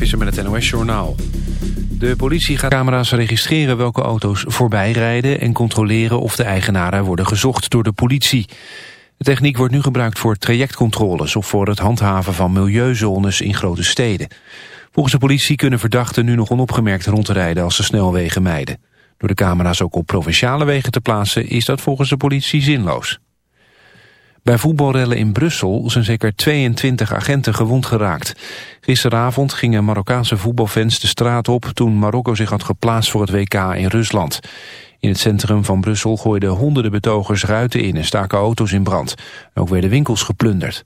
Visser met het NOS-journaal. De politie gaat camera's registreren welke auto's voorbij rijden... en controleren of de eigenaren worden gezocht door de politie. De techniek wordt nu gebruikt voor trajectcontroles... of voor het handhaven van milieuzones in grote steden. Volgens de politie kunnen verdachten nu nog onopgemerkt rondrijden... als ze snelwegen mijden. Door de camera's ook op provinciale wegen te plaatsen... is dat volgens de politie zinloos. Bij voetbalrellen in Brussel zijn zeker 22 agenten gewond geraakt. Gisteravond gingen Marokkaanse voetbalfans de straat op... toen Marokko zich had geplaatst voor het WK in Rusland. In het centrum van Brussel gooiden honderden betogers ruiten in... en staken auto's in brand. Ook werden winkels geplunderd.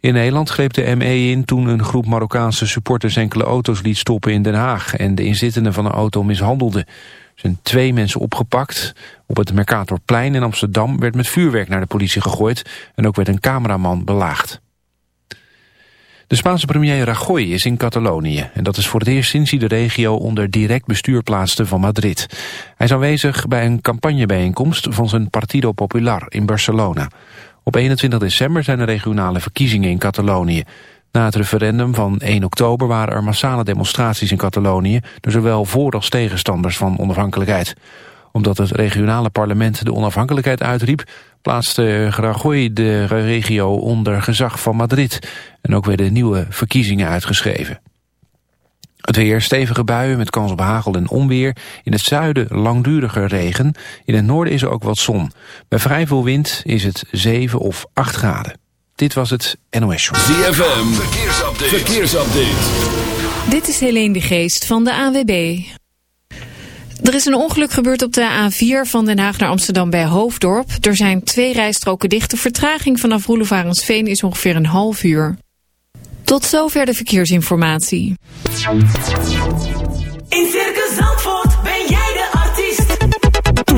In Nederland greep de ME in toen een groep Marokkaanse supporters enkele auto's liet stoppen in Den Haag... en de inzittenden van de auto mishandelde zijn twee mensen opgepakt. Op het Mercatorplein in Amsterdam werd met vuurwerk naar de politie gegooid... en ook werd een cameraman belaagd. De Spaanse premier Rajoy is in Catalonië. En dat is voor het eerst sinds hij de regio onder direct bestuur plaatste van Madrid. Hij is aanwezig bij een campagnebijeenkomst van zijn Partido Popular in Barcelona. Op 21 december zijn de regionale verkiezingen in Catalonië. Na het referendum van 1 oktober waren er massale demonstraties in Catalonië... door zowel voor- als tegenstanders van onafhankelijkheid. Omdat het regionale parlement de onafhankelijkheid uitriep... plaatste Rajoy de regio onder gezag van Madrid. En ook werden nieuwe verkiezingen uitgeschreven. Het weer stevige buien met kans op hagel en onweer. In het zuiden langdurige regen. In het noorden is er ook wat zon. Bij vrij veel wind is het 7 of 8 graden. Dit was het NOS Show. ZFM, verkeersupdate. verkeersupdate. Dit is Helene de Geest van de AWB. Er is een ongeluk gebeurd op de A4 van Den Haag naar Amsterdam bij Hoofddorp. Er zijn twee rijstroken dicht. De vertraging vanaf Roelevarensveen is ongeveer een half uur. Tot zover de verkeersinformatie. In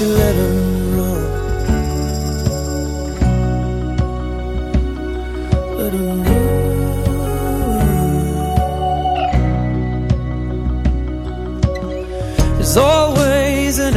You let 'em run. Let run. There's always an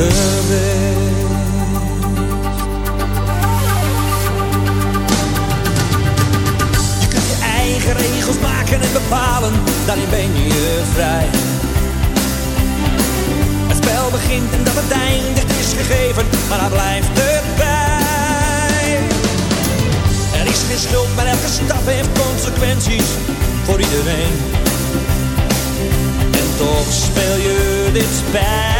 Je kunt je eigen regels maken en bepalen, daarin ben je vrij. Het spel begint en dat het einde is gegeven, maar dat blijft erbij. Er is geen schuld, maar elke stap heeft consequenties voor iedereen. En toch speel je dit spel.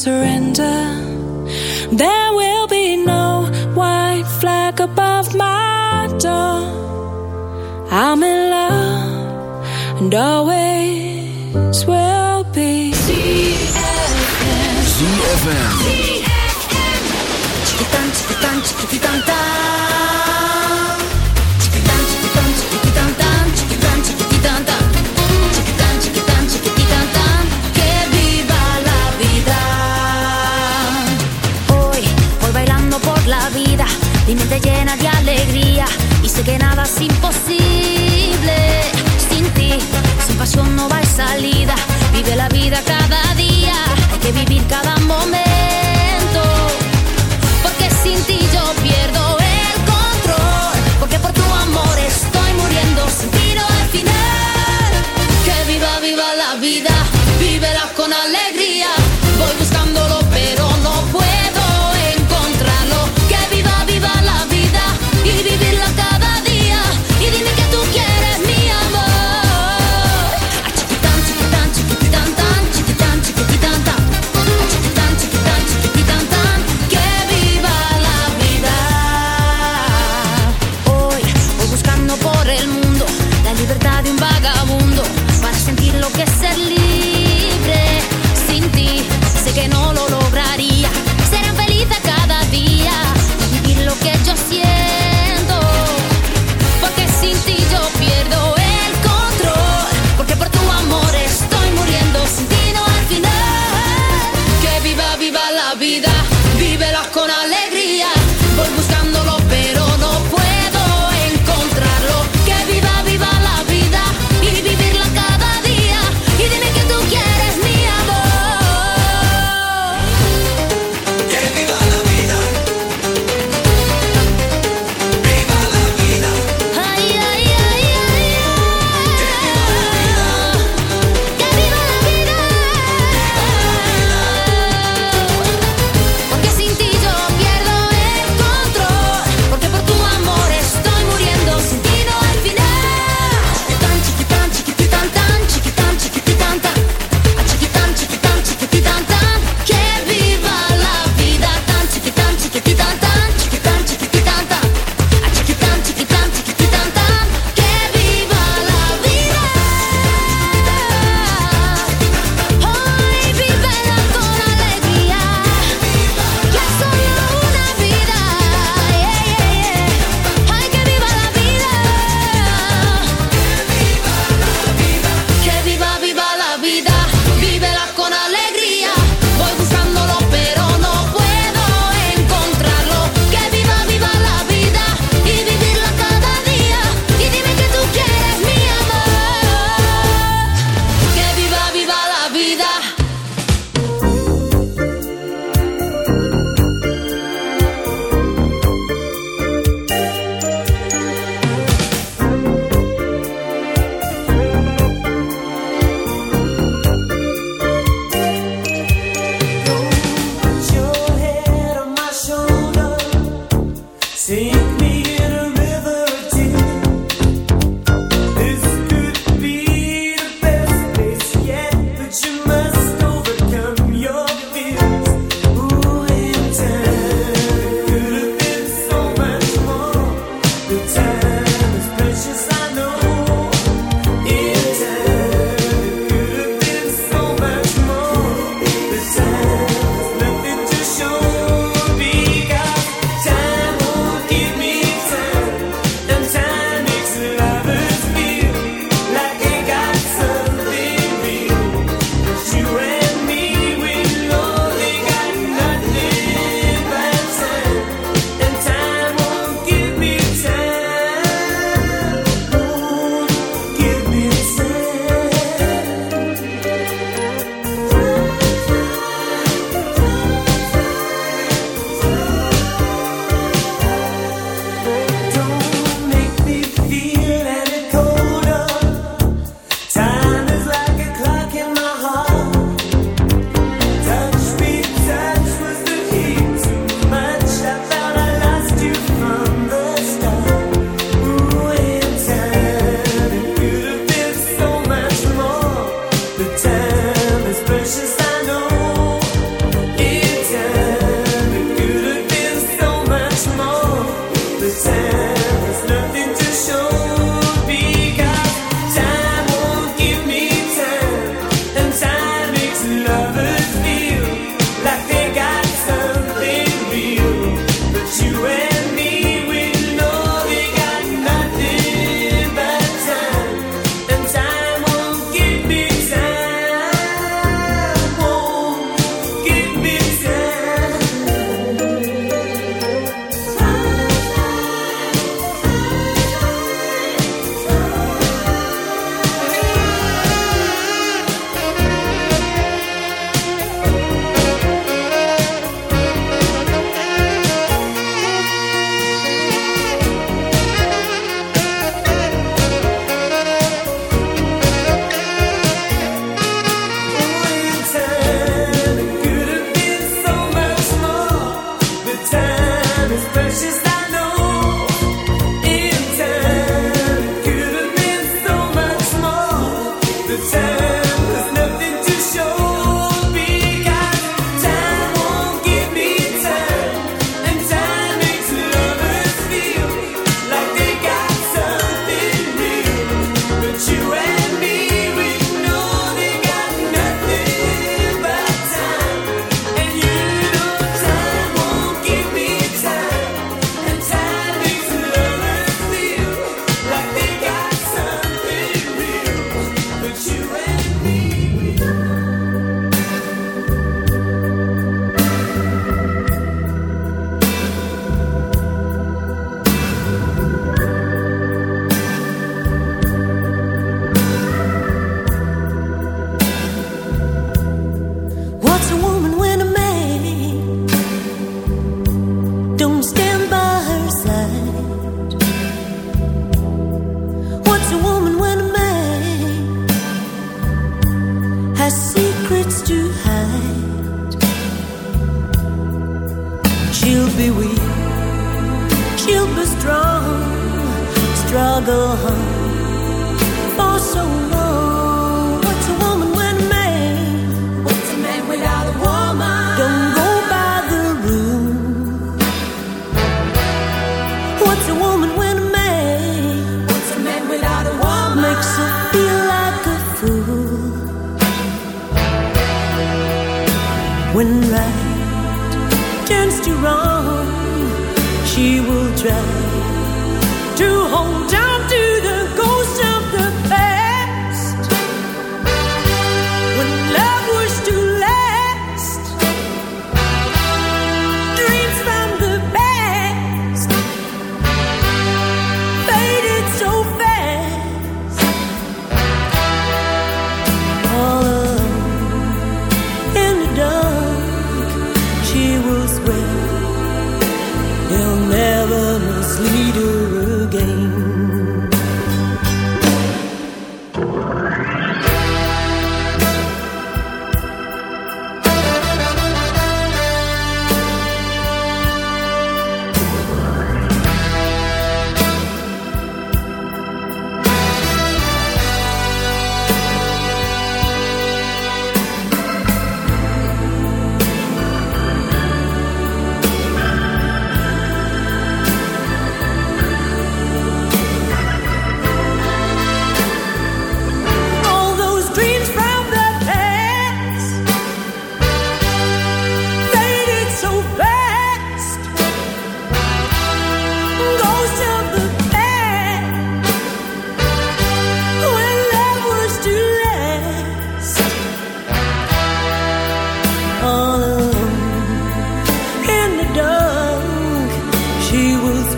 surrender. There will be no white flag above my door. I'm in love and always will be. ZFM. ZFM. mi mente llena de alegría y sé que nada es imposible sin ti. Sin pasión no va hay salida, vive la vida cada día, hay que vivir cada momento, porque sin ti yo pierdo el control, porque por tu amor estoy muriendo sin ti final. Que viva, viva la vida, vívela con alegría.